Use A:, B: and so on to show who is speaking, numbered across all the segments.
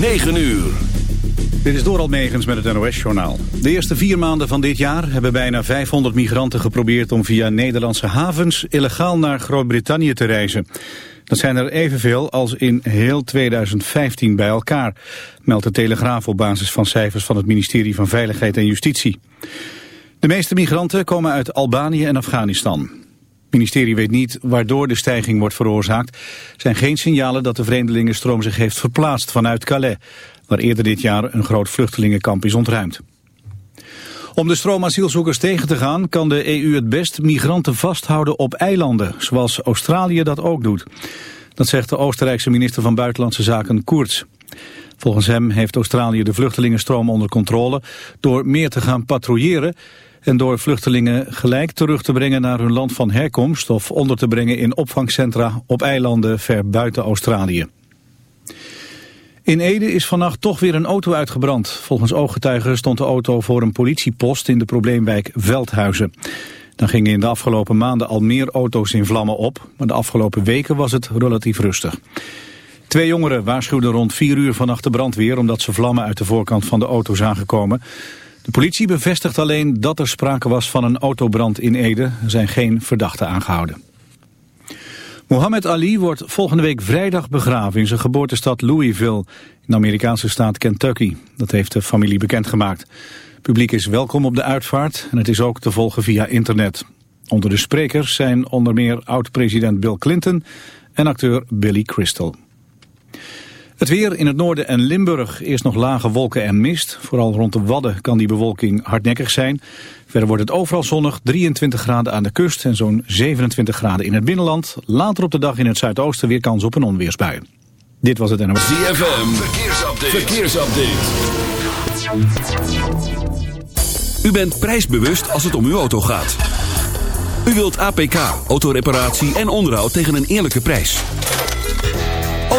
A: 9 uur.
B: Dit is Doral Megens met het NOS-journaal. De eerste vier maanden van dit jaar hebben bijna 500 migranten geprobeerd... om via Nederlandse havens illegaal naar Groot-Brittannië te reizen. Dat zijn er evenveel als in heel 2015 bij elkaar... meldt de Telegraaf op basis van cijfers van het ministerie van Veiligheid en Justitie. De meeste migranten komen uit Albanië en Afghanistan. Het ministerie weet niet waardoor de stijging wordt veroorzaakt. Er zijn geen signalen dat de vreemdelingenstroom zich heeft verplaatst vanuit Calais waar eerder dit jaar een groot vluchtelingenkamp is ontruimd. Om de stroom asielzoekers tegen te gaan kan de EU het best migranten vasthouden op eilanden, zoals Australië dat ook doet. Dat zegt de Oostenrijkse minister van Buitenlandse Zaken Koerts. Volgens hem heeft Australië de vluchtelingenstroom onder controle door meer te gaan patrouilleren en door vluchtelingen gelijk terug te brengen naar hun land van herkomst of onder te brengen in opvangcentra op eilanden ver buiten Australië. In Ede is vannacht toch weer een auto uitgebrand. Volgens ooggetuigen stond de auto voor een politiepost in de probleemwijk Veldhuizen. Dan gingen in de afgelopen maanden al meer auto's in vlammen op, maar de afgelopen weken was het relatief rustig. Twee jongeren waarschuwden rond vier uur vannacht de brandweer omdat ze vlammen uit de voorkant van de auto zagen komen. De politie bevestigt alleen dat er sprake was van een autobrand in Ede. Er zijn geen verdachten aangehouden. Muhammad Ali wordt volgende week vrijdag begraven in zijn geboortestad Louisville in de Amerikaanse staat Kentucky. Dat heeft de familie bekendgemaakt. Publiek is welkom op de uitvaart en het is ook te volgen via internet. Onder de sprekers zijn onder meer oud-president Bill Clinton en acteur Billy Crystal. Het weer in het noorden en Limburg. Eerst nog lage wolken en mist. Vooral rond de Wadden kan die bewolking hardnekkig zijn. Verder wordt het overal zonnig, 23 graden aan de kust en zo'n 27 graden in het binnenland. Later op de dag in het zuidoosten weer kans op een onweersbui. Dit was het NOS.
A: ZFM, verkeersupdate. verkeersupdate. U bent prijsbewust als het om uw auto gaat. U wilt APK, autoreparatie en onderhoud tegen een eerlijke prijs.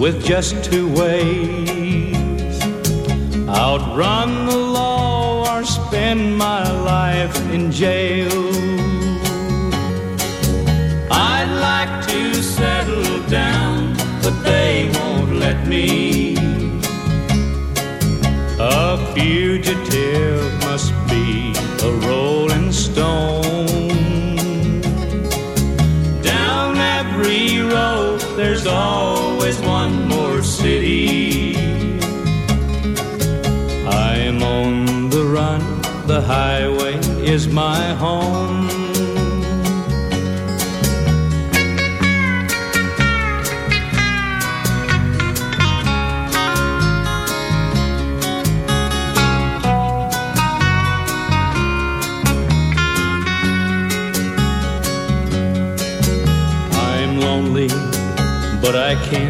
C: with just two ways. Outrun the law or spend my life in jail. I'd like to settle down, but they won't let me. A fugitive must be a rolling stone. Down every road, there's always one more city. I'm on the run, the highway is my home.
D: But I can't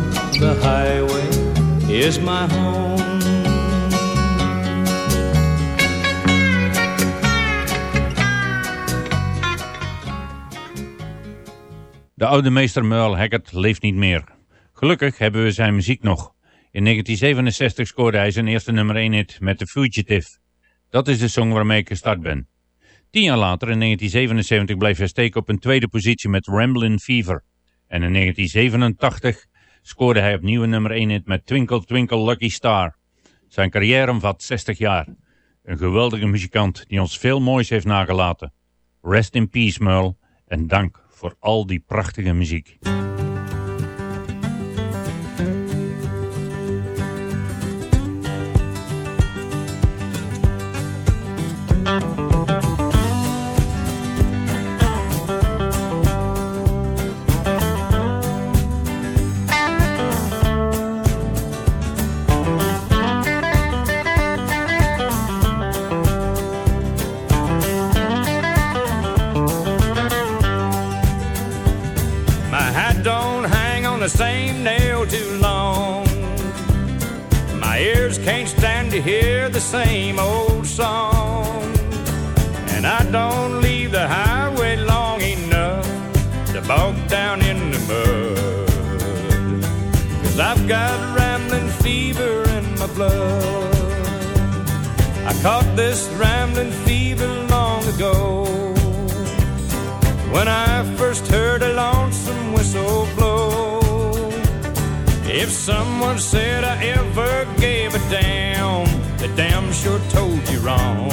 D: the highway is my home.
E: De oude meester Merle Haggard leeft niet meer. Gelukkig hebben we zijn muziek nog. In 1967 scoorde hij zijn eerste nummer 1 hit met The Fugitive. Dat is de song waarmee ik gestart ben. Tien jaar later, in 1977, bleef hij steken op een tweede positie met Ramblin' Fever. En in 1987 scoorde hij opnieuw nummer 1 hit met Twinkle Twinkle Lucky Star. Zijn carrière omvat 60 jaar. Een geweldige muzikant die ons veel moois heeft nagelaten. Rest in peace, Merle, en dank voor al die prachtige muziek.
C: Can't stand to hear the same old song. And I don't leave the highway long enough to bog down in the mud. Cause I've got rambling fever in my blood. I caught this rambling fever long ago. When I first heard a lonesome whistle blow, if someone said I ever gave a damn, they damn sure told you wrong.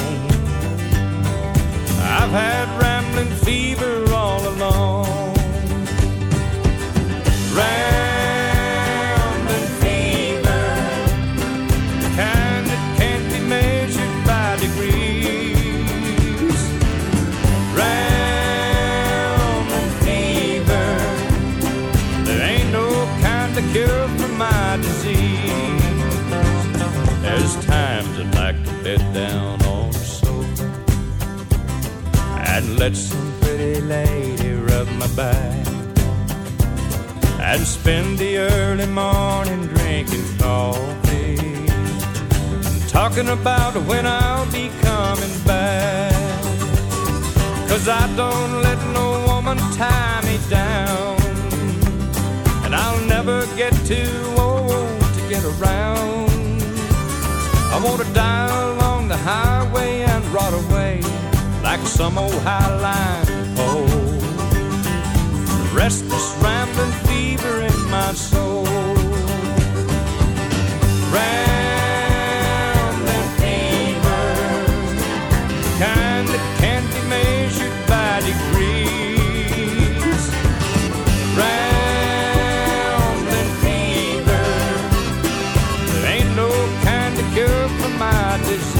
C: I've had rambling fever all along. Rambling let some pretty lady rub my back and spend the early morning drinking coffee talking about when I'll be coming back. Cause I don't let no woman tie me down. And I'll never get too old to get around. I want to die along the highway and rot away like some old highline pole. Restless rambling fever in my soul. Rambling fever kind that can't be measured by degrees. Rambling fever, ain't no kind of cure for my disease.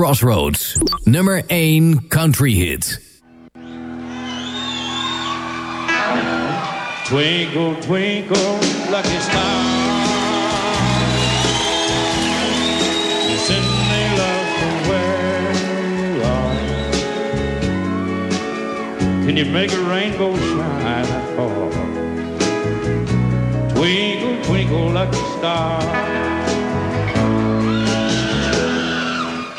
F: Crossroads, nummer 1 country hit.
D: Twinkle, twinkle, lucky star. You send me love from where you are.
C: Can you make a rainbow shine far? Twinkle, twinkle, lucky star.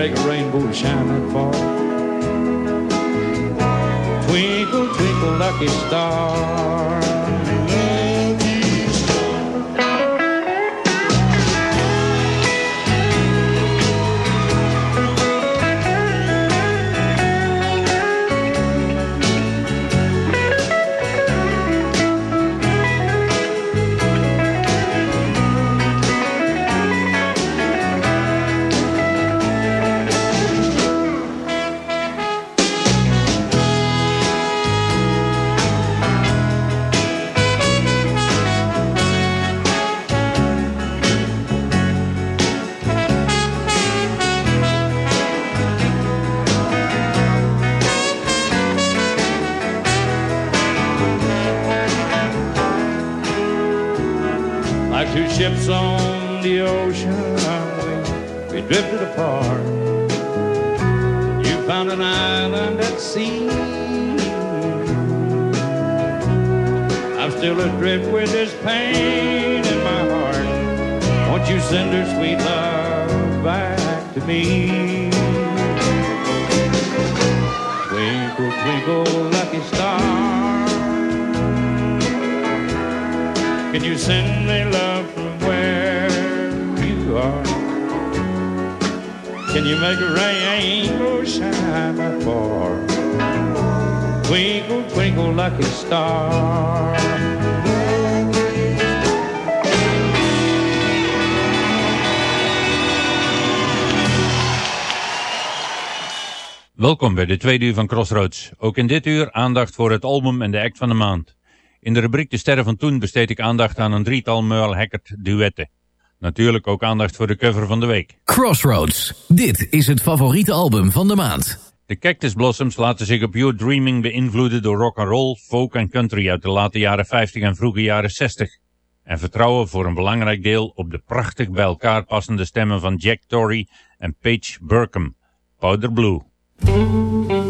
C: Make a rainbow shine that far? Twinkle, twinkle, lucky star.
E: Welkom bij de tweede uur van Crossroads. Ook in dit uur aandacht voor het album en de act van de maand. In de rubriek De Sterren van Toen besteed ik aandacht aan een drietal Merle Haggard duetten. Natuurlijk ook aandacht voor de cover van de week.
F: Crossroads. Dit is het favoriete album van de maand.
E: De Cactus Blossoms laten zich op Your Dreaming beïnvloeden door rock and roll, folk en country uit de late jaren 50 en vroege jaren 60. En vertrouwen voor een belangrijk deel op de prachtig bij elkaar passende stemmen van Jack Torrey en Paige Burkham. Powder Blue.
G: One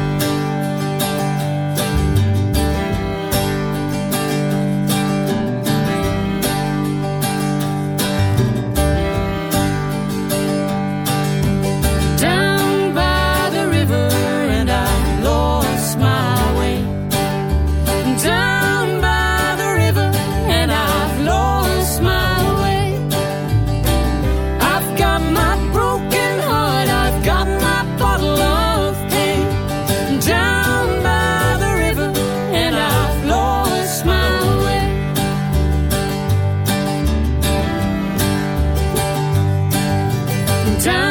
H: Down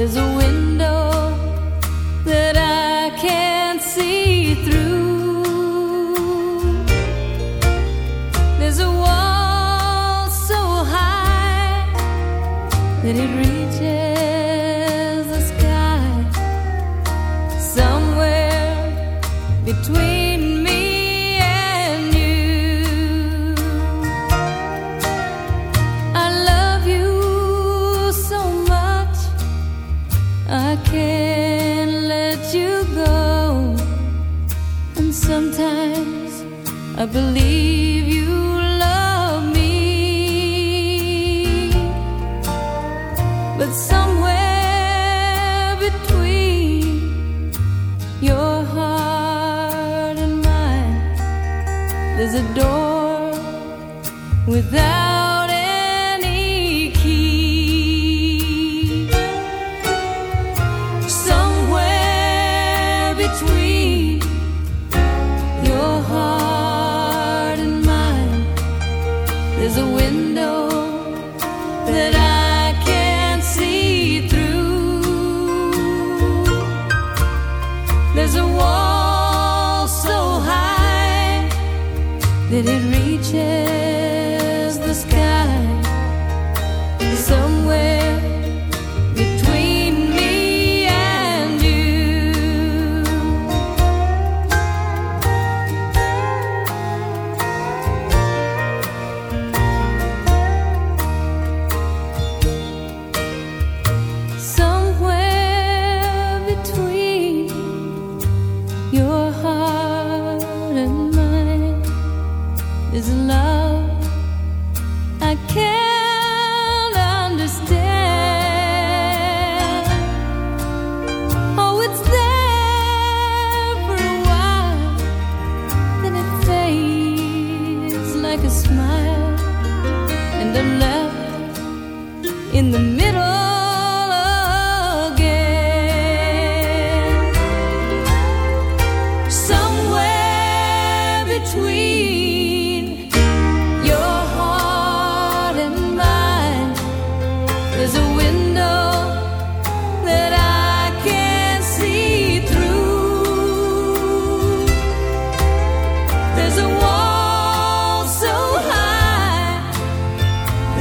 H: There's a window that I can't see through. There's a wall so high that it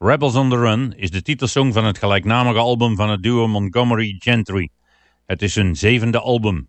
E: Rebels on the Run is de titelsong van het gelijknamige album van het duo Montgomery Gentry. Het is hun zevende album.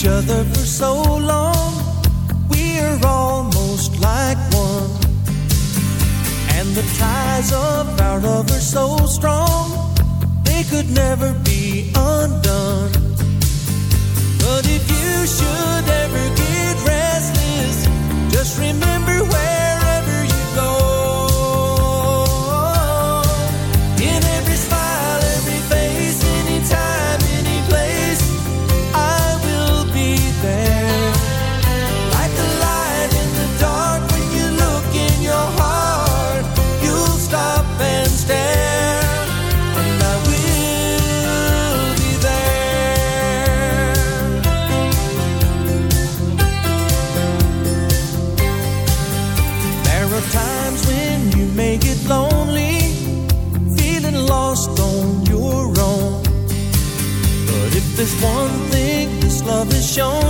G: Each other for so long, we're almost like one. And the ties of our love are so strong, they could never be undone. But if you should shown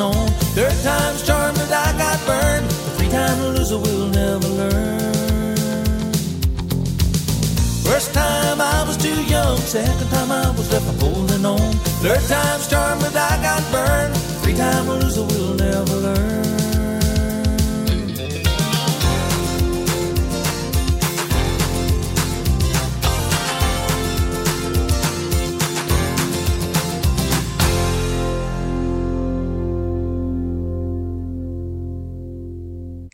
I: Left. Third time's charm that I got burned. The three time loser will never learn. First time I was too young. Second time I was left holding on. Third time's charm that I got burned. The three time loser will never learn.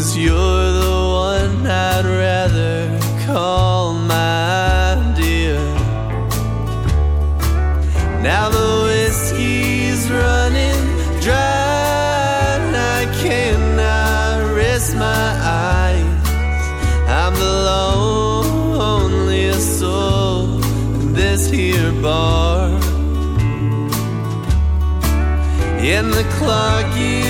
G: Cause you're the one I'd rather call my dear. Now the whiskey's running dry, and I cannot rest my eyes. I'm the loneliest soul in this here bar. And the clock is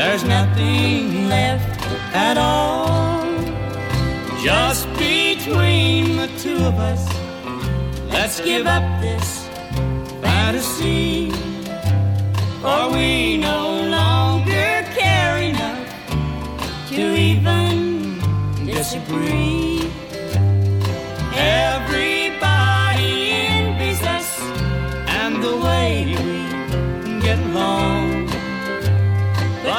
C: there's nothing left at all. Just between the two of us, let's give up this fantasy. For we no longer care enough to even disagree. Everybody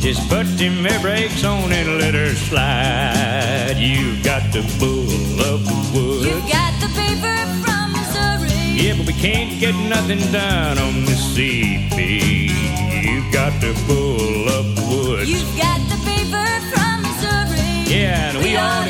C: Just put them air brakes on and let her slide. You've got the bull of the woods.
H: You've got the beaver from Missouri.
C: Yeah, but we can't get nothing done on the CB. You've got the bull of the woods.
H: You've got the beaver from Missouri.
C: Yeah, and we ought to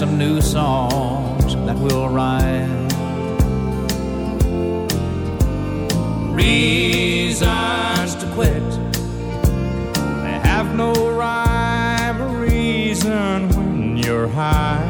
J: some new songs that will rhyme.
C: Reasons to quit. They have no rhyme or reason when you're high.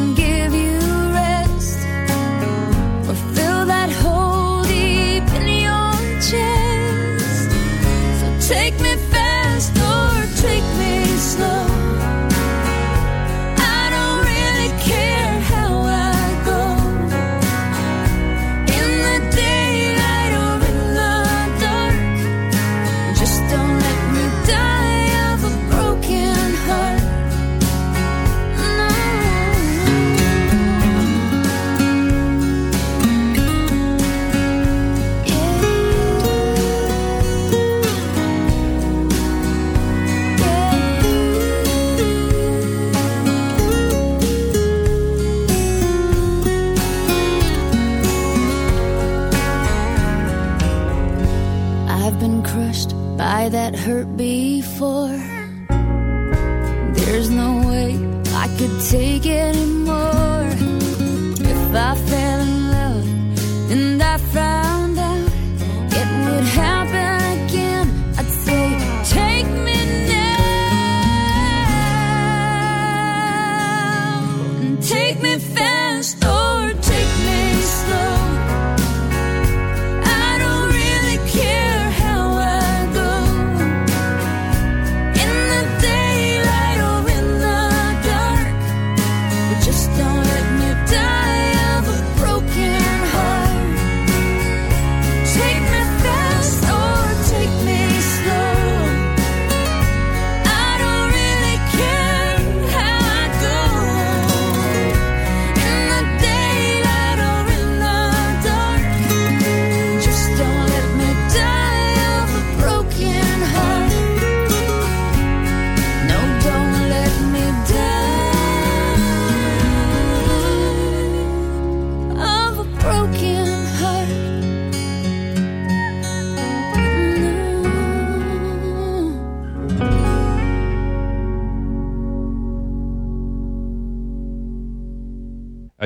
H: by that hurt before. There's no way I could take anymore. If I fell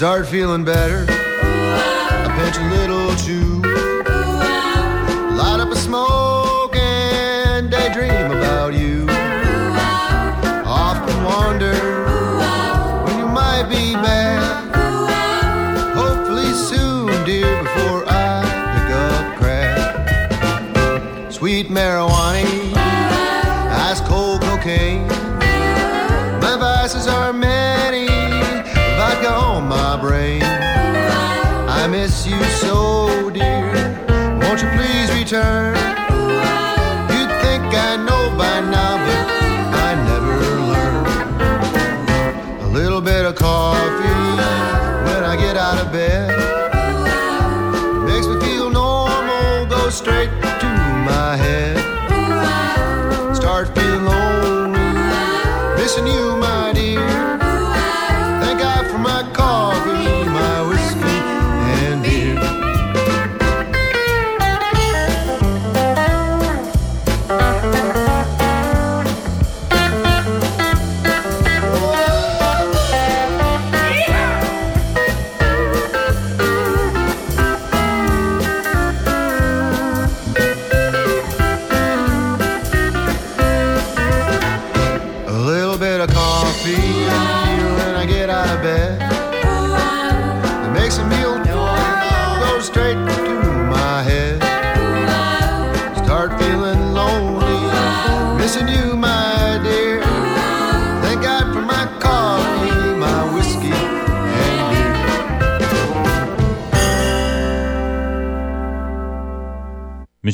K: start feeling better. return. You'd think I know by now, but I never learn. A little bit of coffee when I get out of bed makes me feel normal, goes straight to my head. Start feeling lonely, missing you.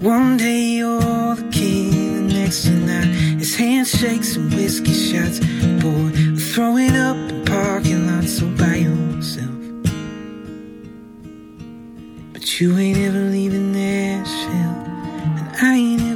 L: One day you're the king, the next you're not. It's handshakes and whiskey shots. Boy, throw it up in parking lots all by yourself. But you ain't ever leaving Nashville, and I ain't ever